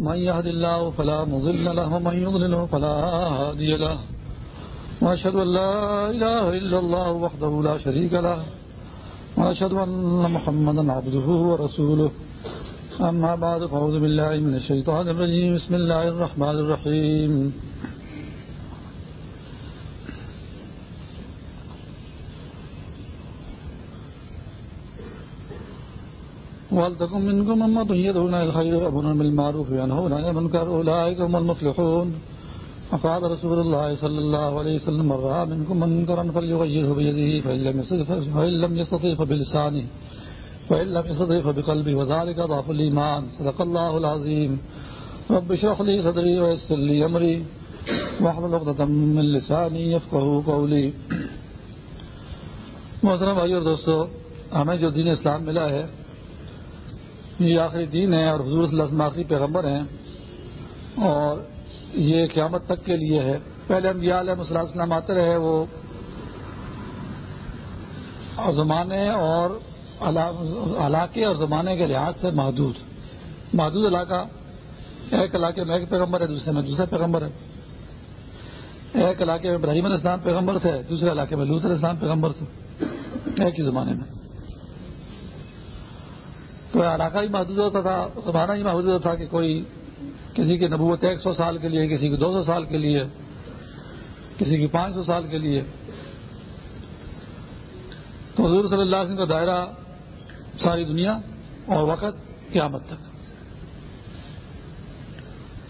من يهد الله فلا مضل له، ومن يضلله فلا هادي له. وأشهد أن لا إله إلا الله وحده لا شريك له، وأشهد أن محمدا عبده ورسوله. أما بعد، فأعوذ بالله من الشيطان الرجيم. بسم الله الرحمن الرحيم. ولتكن منكم أمة يدعون إلى الخير ويأمرون بالمعروف وينهون عن المنكر، أولئك هم المفلحون. وقال رسول الله صلى الله عليه وسلم، من رأى منكم منكرا فليغيره بيده، فإن لم يستطع فبلسانه فإن لم يستطع فبقلبه وذلك ضعف الإيمان. صدق الله العظيم. رب اشرح لي صدري ويسر لي أمري، واحلل عقدة من لساني يفقهوا قولي. محترم بھائی اور دوستو، ہمیں جو دین اسلام ملا ہے یہ آخری دین ہے اور حضور صلی اللہ علیہ وسلم آخری پیغمبر ہیں اور یہ قیامت تک کے لیے ہے۔ پہلے ہم یہ علیہ السلام آتے رہے، وہ زمانے اور علاقے اور زمانے کے لحاظ سے محدود۔ محدود علاقہ، ایک علاقے میں ایک پیغمبر ہے، دوسرے میں دوسرا پیغمبر ہے۔ ایک علاقے میں ابراہیم علیہ السلام پیغمبر تھے، دوسرے علاقے میں لوت علیہ السلام پیغمبر تھے۔ ایک ہی زمانے میں۔ تو علاقہ ہی محدود ہوتا تھا زمانہ ہی محدود ہوتا تھا کہ کوئی کسی کی نبوت ایک سو سال کے لیے، کسی کی دو سو سال کے لیے، کسی کی پانچ سو سال کے لیے۔ تو حضور صلی اللہ علیہ وسلم کا دائرہ ساری دنیا اور وقت قیامت تک۔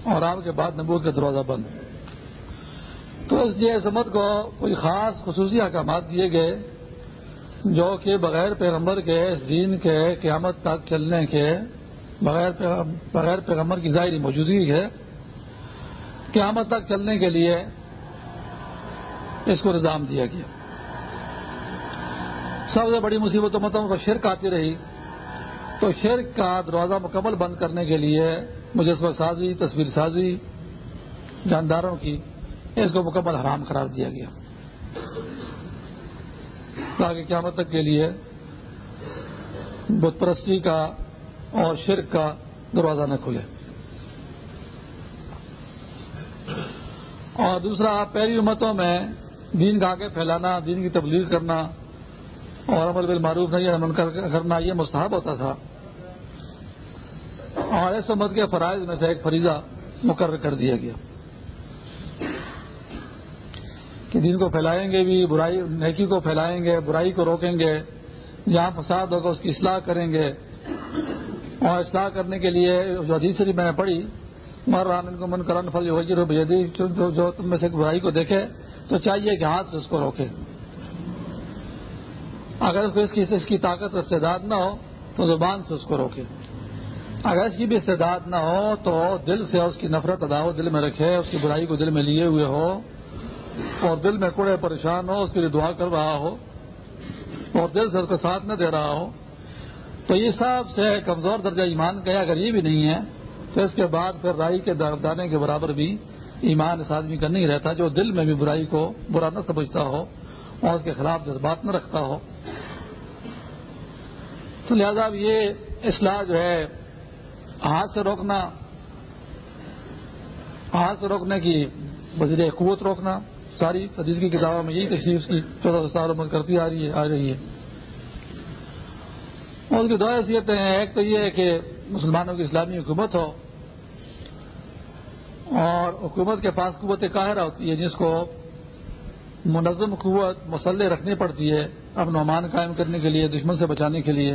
اور آپ کے بعد نبوت کا دروازہ بند۔ تو اس لیے سمت کو کوئی خاص خصوصی احکامات دیے گئے۔ جو کہ بغیر پیغمبر کے اس دین کے قیامت تک چلنے کے بغیر بغیر پیغمبر کی ظاہری موجودگی ہے قیامت تک چلنے کے لیے اس کو نظام دیا گیا۔ سب سے بڑی مصیبت متوں کو شرک آتی رہی۔ تو شرک کا دروازہ مکمل بند کرنے کے لیے مجسمہ سازی، تصویر سازی، جانداروں کی اس کو مکمل حرام قرار دیا گیا۔ تاکہ قیامت تک کے لیے بت پرستی کا اور شرک کا دروازہ نہ کھلے۔ اور دوسرا، پہلی امتوں میں دین کا آگے پھیلانا، دین کی تبلیغ کرنا اور عمل بالمعروف نہیں عمل کرنا، یہ مستحب ہوتا تھا۔ اور اس امت کے فرائض میں سے ایک فریضہ مقرر کر دیا گیا۔ کہ دین کو پھیلائیں گے بھی، برائی، نیکی کو پھیلائیں گے، برائی کو روکیں گے جہاں فساد ہوگا، اس کی اصلاح کریں گے۔ اور اصلاح کرنے کے لیے جو حدیث شریف میں نے پڑھی، مر رام ان کو من کرن فل جو جو تم میں سے برائی کو دیکھے، تو چاہیے کہ ہاتھ سے اس کو روکے۔ اگر اس کو اس کی اس کی طاقت استعداد نہ ہو، تو زبان سے اس کو روکے۔ اگر اس کی بھی استعداد نہ ہو، تو دل سے اس کی نفرت ادا ہو، دل میں رکھے، اس کی برائی کو دل میں لیے ہوئے ہو۔ اور دل میں کوڑے پریشان ہو، اس کے لیے دعا کر رہا ہو اور دل سے اس کو ساتھ نہ دے رہا ہو۔ تو یہ سب سے کمزور درجہ ایمان کا اگر یہ بھی نہیں ہے، تو اس کے بعد پھر رائی کے دانے کے برابر بھی ایمان اس آدمی کا نہیں رہتا جو دل میں بھی برائی کو برا نہ سمجھتا ہو اور اس کے خلاف جذبات نہ رکھتا ہو۔ تو لہذا اب یہ اصلاح جو ہے، ہاتھ سے روکنا، ہاتھ سے روکنے کی وزیر قوت روکنا ساری حدیث کی کتابوں میں یہی تشریف کی چودہ سو سال عمر کرتی آ رہی ہے، آ رہی ہے۔ اور اس کی دو حیثیتیں ہیں، ایک تو یہ ہے کہ مسلمانوں کی اسلامی حکومت ہو اور حکومت کے پاس قوت قاہرہ ہوتی ہے، جس کو منظم قوت مسلح رکھنی پڑتی ہے امن و امان قائم کرنے کے لیے، دشمن سے بچانے کے لیے۔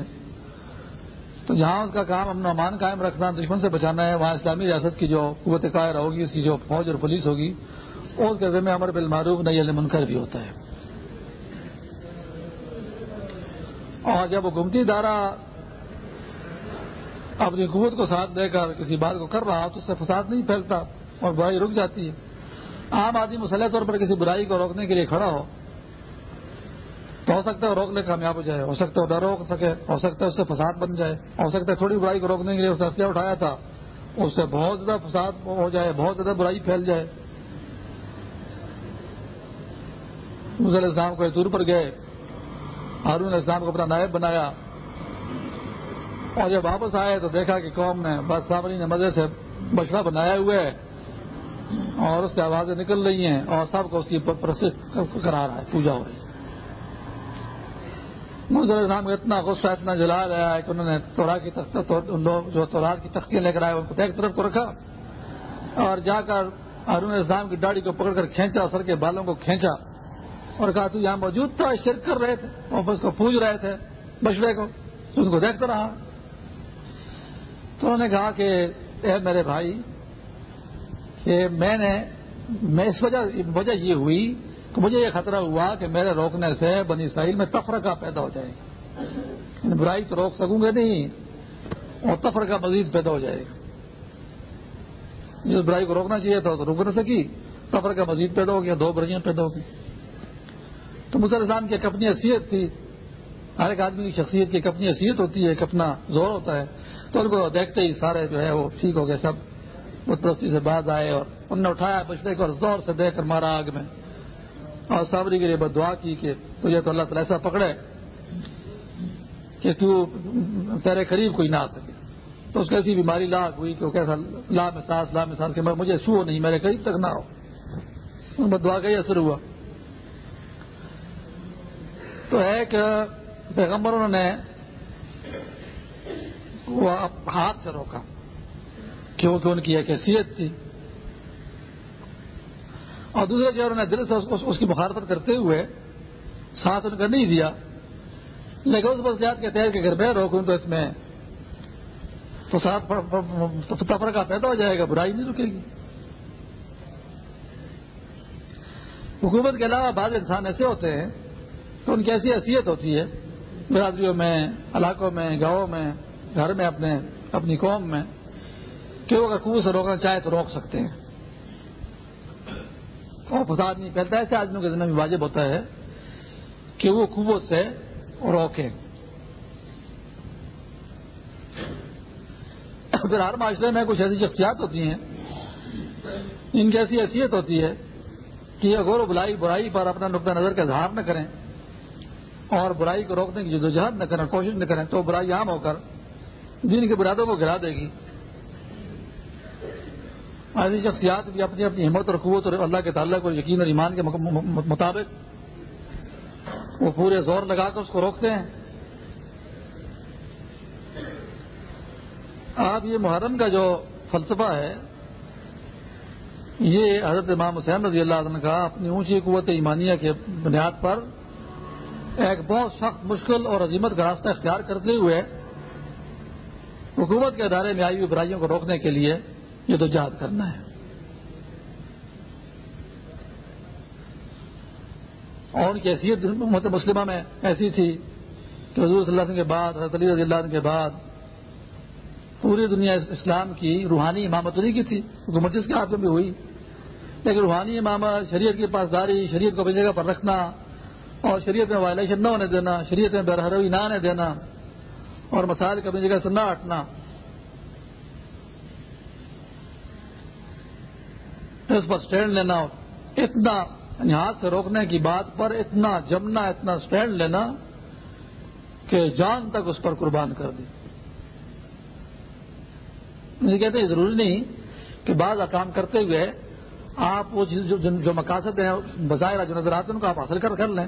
تو جہاں اس کا کام امن و امان قائم رکھنا، دشمن سے بچانا ہے، وہاں اسلامی ریاست کی جو قوت قاہرہ ہوگی، اس کی جو فوج اور پولیس ہوگی اس کے ذمہ امر بالمعروف نہیں علی منکر بھی ہوتا ہے۔ اور جب حکومتی ادارہ اپنی قوت کو ساتھ دے کر کسی بات کو کر رہا، تو اس سے فساد نہیں پھیلتا اور برائی رک جاتی ہے۔ عام آدمی مسلح طور پر کسی برائی کو روکنے کے لیے کھڑا ہو، تو ہو سکتا ہے روکنے کامیاب ہو جائے۔ ہو سکتا ہے نہ روک سکے، ہو سکتا ہے اس سے فساد بن جائے۔ ہو سکتا ہے تھوڑی برائی کو روکنے کے لیے اس نے اسلحہ اٹھایا تھا، اس سے بہت زیادہ فساد ہو جائے، بہت زیادہ برائی پھیل جائے۔ علیہ السلام کو دور پر گئے، ہارون علیہ السلام کو اپنا نائب بنایا۔ اور جب واپس آئے تو دیکھا کہ قوم نے بس سامری نے مزے سے بچڑا بنایا ہوا ہے اور اس سے آوازیں نکل رہی ہیں اور سب کو اس کی کرا رہا ہے، پوجا ہو رہی ہے۔ منظر اسلام کو اتنا غصہ، اتنا جلا رہا ہے کہ انہوں نے توڑا کی تخت جو تورات کی تختیاں لے کر آئے، ان کو ایک طرف کو رکھا اور جا کر ارون اسلام کی ڈاڑی کو پکڑ کر کھینچا، سر کے بالوں کو کھینچا۔ اور کہا تو یہاں موجود تھا، شرک کر رہے تھے اور بس کو پوج رہے تھے بچڑے کو، تو ان کو دیکھتا رہا۔ تو انہوں نے کہا کہ، اے میرے بھائی، کہ میں نے، میں اس وجہ وجہ یہ ہوئی کہ مجھے یہ خطرہ ہوا کہ میرے روکنے سے بنی اسرائیل میں تفرقہ پیدا ہو جائے گا یعنی برائی تو روک سکوں گے نہیں، اور تفرقہ مزید پیدا ہو جائے گا جس برائی کو روکنا چاہیے تھا تو روک نہ سکی، تفرقہ مزید پیدا ہو گیا، دو برائیاں پیدا ہو گئی تو مسلمان کی ایک اپنی حیثیت تھی۔ ہر ایک آدمی کی شخصیت کی ایک اپنی حیثیت ہوتی ہے، ایک اپنا زور ہوتا ہے۔ تو ان کو دیکھتے ہی سارے جو ہے وہ ٹھیک ہو گئے، سب بت پرستی سے بعد آئے اور انہوں نے اٹھایا بچنے کو زور سے دے کر مارا آگ میں۔ اور صابری کے لیے بد دعا کی کہ تجھے تو اللہ تعالیٰ ایسا پکڑے کہ تو تیرے قریب کوئی نہ آ سکے۔ تو اس کو ایسی بیماری لاگ ہوئی کہ وہ کیسا لا مساس لا مساس کہ مجھے چھو نہیں، میرے قریب تک نہ ہو بد دعا کا ہی اثر ہوا۔ تو ایک پیغمبر نے وہ ہاتھ سے روکا، کیونکہ ان کی ایک حیثیت تھی۔ اور دوسرے جو انہوں نے دل سے اس کی مخالفت کرتے ہوئے سانس ان کا نہیں دیا، لیکن اس وسیعت کے تحت کہ اگر میں روکوں تو اس میں تفرقہ پیدا ہو جائے گا، برائی نہیں رکے گی۔ حکومت کے علاوہ بعض انسان ایسے ہوتے ہیں تو ان کی ایسی حیثیت ہوتی ہے۔ برادریوں میں، علاقوں میں، گاؤں میں، گھر میں اپنے، اپنی قوم میں کہ وہ اگر کنویں سے روکنا چاہے تو روک سکتے ہیں۔ اور فساد نہیں پھیلتا ایسے آدمیوں کے ذمہ بھی واجب ہوتا ہے کہ وہ کنو سے روکیں۔ پھر ہر معاشرے میں کچھ ایسی شخصیات ہوتی ہیں، ان کی ایسی حیثیت ہوتی ہے کہ غور و بلائی، برائی پر اپنا نقطۂ نظر کا اظہار نہ کریں اور برائی کو روکنے کی جدوجہد نہ کریں، کوشش نہ کریں، تو برائی عام ہو کر جن کے برادوں کو گرا دے گی۔ ایسی شخصیات بھی اپنی اپنی ہمت اور قوت اور اللہ کے تعلق اور یقین اور ایمان کے مطابق وہ پورے زور لگا کر اس کو روکتے ہیں۔ آپ یہ محرم کا جو فلسفہ ہے، یہ حضرت امام حسین رضی اللہ عنہ کا اپنی اونچی قوت ایمانیہ کے بنیاد پر ایک بہت سخت مشکل اور عظیمت کا راستہ اختیار کرتے ہوئے حکومت کے ادارے میں آئی ہوئی برائیوں کو روکنے کے لیے یہ تو جہاد کرنا ہے۔ اور ان کی حیثیت مسلمہ میں ایسی تھی کہ حضور صلی اللہ علیہ وسلم کے بعد، حضرت علی رضی اللہ عنہ کے بعد پوری دنیا اسلام کی روحانی امامت نہیں کی تھی۔ حکومت جس کے ہاتھ میں بھی ہوئی، لیکن روحانی امامت، شریعت کی پاسداری، شریعت کو اپنی جگہ پر رکھنا اور شریعت میں وائلیشن نہ ہونے دینا، شریعت میں برہروی نہ آنے دینا، اور مسائل کو اپنی جگہ سے نہ ہٹنا۔ اس پر اسٹینڈ لینا، اتنا ہاتھ سے روکنے کی بات پر اتنا جمنا، اتنا اسٹینڈ لینا کہ جان تک اس پر قربان کر دی مجھے کہتے ہیں ضروری نہیں کہ بعض کام کرتے ہوئے آپ وہ جو مقاصد ہیں، بظاہر جو نظر آتے ہیں ان کو آپ حاصل کر کر لیں۔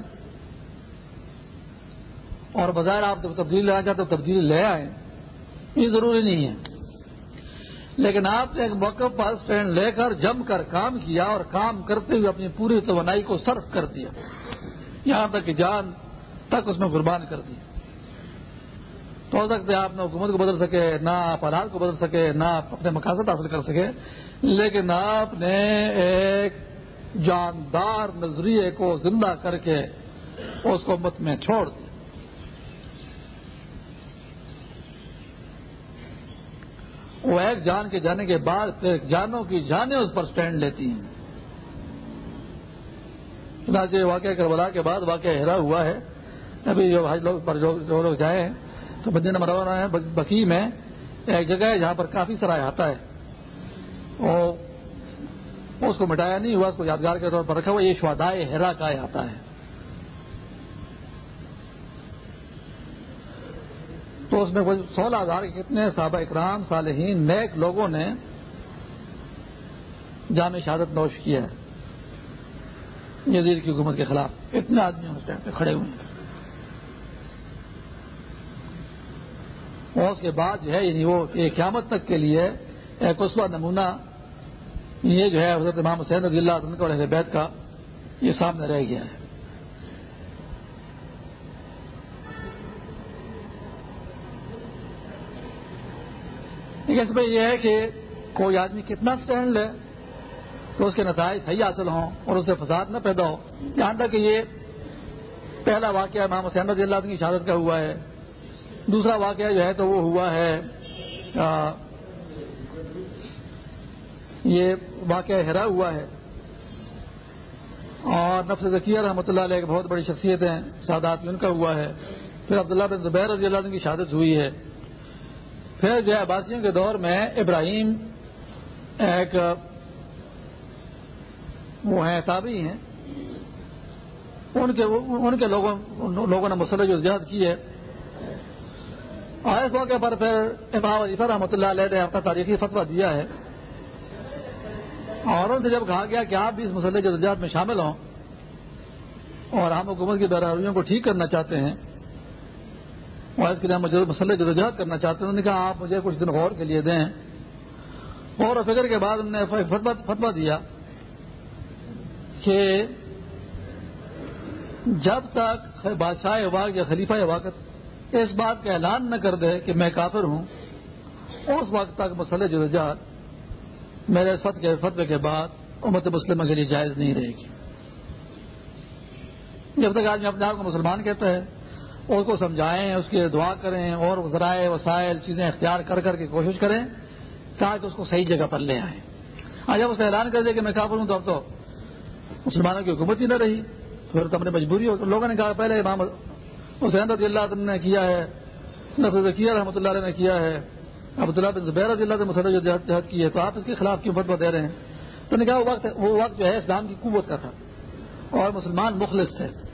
اور بظاہر آپ جب تبدیلی لینا چاہتے تو تبدیلی لے آئیں۔ یہ ضروری نہیں ہے۔ لیکن آپ نے ایک موقع پر اسٹینڈ لے کر جم کر کام کیا اور کام کرتے ہوئے اپنی پوری توانائی کو صرف کر دیا۔ یہاں تک کہ جان تک اس میں قربان کر دی۔ تو ہو سکتے آپ نے حکومت کو بدل سکے، نہ آپ حالات کو بدل سکے، نہ آپ اپنے مقاصد حاصل کر سکے۔ لیکن آپ نے ایک جاندار نظریے کو زندہ کر کے اس کو مت میں چھوڑ دیا۔ وہ ایک جان کے جانے کے بعد پھر جانوں کی جانیں اس پر سٹینڈ لیتی ہیں۔ چنانچہ واقعہ کربلا کے بعد واقعہ ہرا ہوا ہے۔ ابھی جو حج لوگ پر جو لوگ جائے ہیں، تو بدین مرانہ ہے بکی میں ایک جگہ ہے جہاں پر کافی سرائے آتا ہے۔ اور اس کو مٹایا نہیں ہوا، اس کو یادگار کے طور پر رکھا ہوا یہ شوادائے ہیرا کا آتا ہے۔ تو اس میں کوئی سولہ ہزار کے کتنے صحابہ اکرام، صالحین، نیک لوگوں نے جامع شہادت نوش کیا ہے۔ یزید کی حکومت کے خلاف اتنے آدمی اس ٹائم پہ کھڑے ہوئے ہیں۔ اور اس کے بعد جو ہے یعنی وہ قیامت تک کے لیے ایک اسوا نمونہ یعنی یہ جو ہے حضرت امام حسین رضی اللہ عنہ اور بیت کا، یہ سامنے رہ گیا ہے۔ اس میں یہ ہے کہ کوئی آدمی کتنا اسٹینڈ لے تو اس کے نتائج صحیح حاصل ہوں اور اسے فساد نہ پیدا ہو۔ یہاں تک کہ یہ پہلا واقعہ امام حسین رضی اللہ عنہ کی شہادت کا ہوا ہے۔ دوسرا واقعہ جو ہے تو وہ ہوا ہے یہ واقعہ ہرا ہوا ہے۔ اور نفس ذکیہ رحمۃ اللہ علیہ ایک بہت بڑی شخصیت ہیں سادات، ان کا ہوا ہے۔ پھر عبداللہ بن زبیر رضی اللہ عنہ کی شہادت ہوئی ہے۔ پھر جو ہے عباسیوں کے دور میں ابراہیم ایک وہ ہیں تابعی ہیں۔ ان کے ان کے لوگوں لوگوں نے مسئلہ جو زیادت کی ہے۔ اور اس موقع پر پھر امام علیفہ رحمۃ اللہ علیہ نے اپنا تاریخی فتویٰ دیا ہے۔ اور ان سے جب کہا گیا کہ آپ بھی اس مسئلے جدوجہد میں شامل ہوں اور ہم حکومت کی بیراریوں کو ٹھیک کرنا چاہتے ہیں اور اس کے لیے مسئلے جدوجہد کرنا چاہتے ہیں۔ انہوں نے کہا، آپ مجھے کچھ دن غور کے لیے دیں۔ اور فکر کے بعد انہوں نے فتوا دیا کہ جب تک بادشاہ واق یا خلیفہ واقع اس بات کا اعلان نہ کر دے کہ میں کافر ہوں، اس وقت تک مسئلہ جدوجہد میرے فت کے فتوے کے بعد امت مسلمہ کے لیے جائز نہیں رہے گی۔ جب تک آدمی اپنے آپ کو مسلمان کہتا ہے اس کو سمجھائیں، اس کی دعا کریں اور ذرائع، وسائل، چیزیں اختیار کر کر کے کوشش کریں تاکہ اس کو صحیح جگہ پر لے آئیں۔ آج جب اس نے اعلان کر دیا کہ میں کافر ہوں تو اب تو مسلمانوں کی حکومت ہی نہ رہی۔ پھر تو اپنے مجبوری ہو، لوگوں نے کہا، پہلے امام حسین رضی اللہ نے کیا ہے نفر کیا رحمۃ اللہ علیہ نے کیا ہے، عبداللہ بن زبیر رضی اللہ نے مسئلہ جو جہد کی ہے، تو آپ اس کے خلاف کیوں فتوا دے رہے ہیں۔ تو نے کہا وہ وقت وہ وقت جو ہے اسلام کی قوت کا تھا اور مسلمان مخلص تھے۔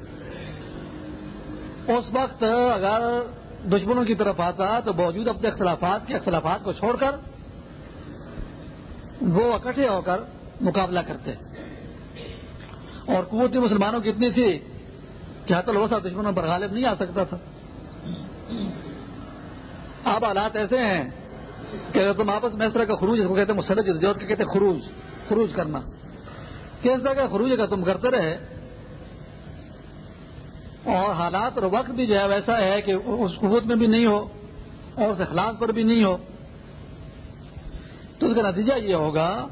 اس وقت اگر دشمنوں کی طرف آتا تو باوجود اپنے اختلافات کے اختلافات کو چھوڑ کر وہ اکٹھے ہو کر مقابلہ کرتے۔ اور قوت مسلمانوں کی اتنی تھی کہ حت الوسا دشمنوں پر غالب نہیں آ سکتا تھا۔ اب حالات ایسے ہیں کہ تم آپس میں اس طرح کا خروج، اس کو کہتے ہیں مسلط جدوجہد کے کہتے ہیں خروج خروج کرنا۔ کس طرح کا خروج کا تم کرتے رہے اور حالات اور وقت بھی جو ہے ویسا ہے کہ اس قوت میں بھی نہیں ہو اور اس اخلاق پر بھی نہیں ہو۔ تو اس کا نتیجہ یہ ہوگا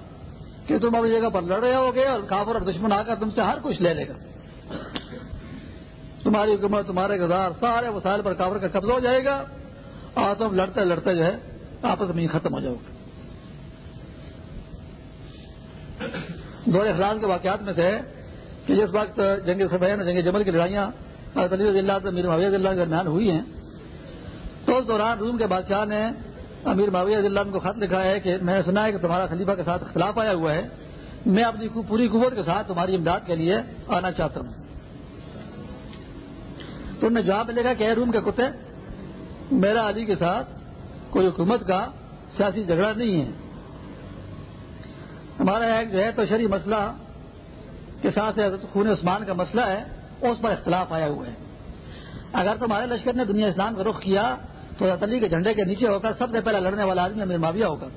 کہ تم اپنی جگہ پر لڑ رہے ہوگے اور کافر اور دشمن آ کر تم سے ہر کچھ لے لے گا۔ تمہاری حکومت، تمہارے گزار سارے وسائل پر کافر کا قبضہ ہو جائے گا اور تم لڑتے لڑتے جو ہے آپس میں ہی ختم ہو جاؤ گے۔ دور اخلاق کے واقعات میں سے کہ جس وقت جنگ سفید جنگ جمل کی لڑائیاں علی اللہ امیر معاویہ اللہ کے درمیان ہوئی ہیں۔ تو اس دوران روم کے بادشاہ نے امیر معاویہ اللہ کو خط لکھا ہے کہ میں نے سنا ہے کہ تمہارا خلیفہ کے ساتھ اختلاف آیا ہوا ہے۔ میں اپنی پوری قوت کے ساتھ تمہاری امداد کے لیے آنا چاہتا ہوں۔ تو انہوں نے جواب لکھا کہ روم کے کتے، میرا علی کے ساتھ کوئی حکومت کا سیاسی جھگڑا نہیں ہے۔ ہمارا ایک جو ہے تو شریح مسئلہ کے ساتھ خون عثمان کا مسئلہ ہے۔ اس پر اختلاف آیا ہوا ہے۔ اگر تمہارے لشکر نے دنیا اسلام کا رخ کیا، تو علی کے جھنڈے کے نیچے ہو کر سب سے پہلا لڑنے والا آدمی امیر معاویہ ہوگا۔